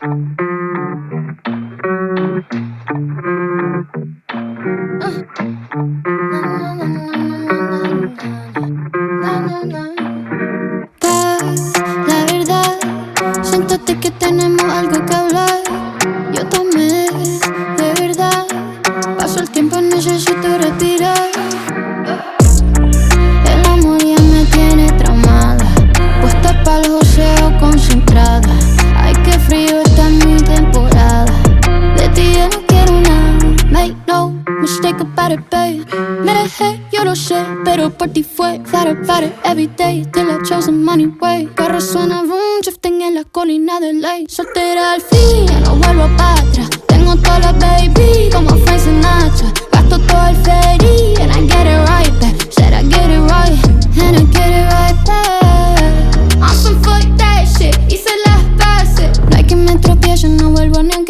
No, no, no. About it, babe. Me yo lo sé, pero por ti fue. Thought about it every day till I chose the money way. Carro suena boom, drifting en la colina de ley. Soltera al fin, ya no vuelvo para atrás. Tengo toda la baby como Frank Sinatra. Gasto todo el ferry and I get it right back. Said I get it right and I get it right back. I'm some fuck that shit, hice las bases. No hay que me tropiece, no vuelvo ni aunque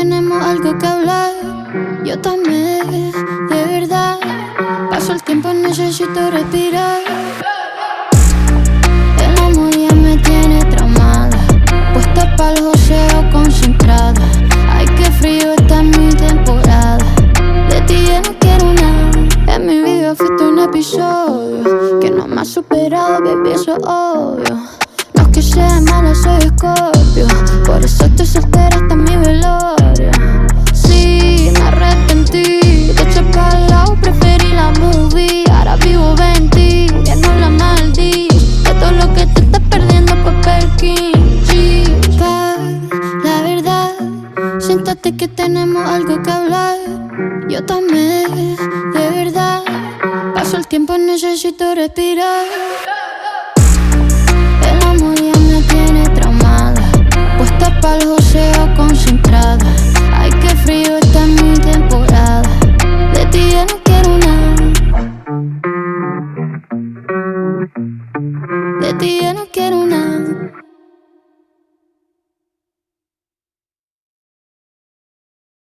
tenemos algo que hablar. Yo también, de verdad. Paso el tiempo, necesito respirar. El amor ya me tiene traumada. Puesta para el joseo concentrada. Ay, qué frío está mi temporada. De ti ya no quiero nada. En mi vida fuiste un episodio que no me ha superado, baby, eso es obvio. No es que sea mala, soy escorpio. Por eso siéntate que tenemos algo que hablar. Yo también, de verdad. Paso el tiempo, necesito respirar. El amor ya me tiene traumada. Puesta para el joseo concentrada. Ay, qué frío está mi temporada. De ti ya no quiero nada. De ti ya no quiero nada.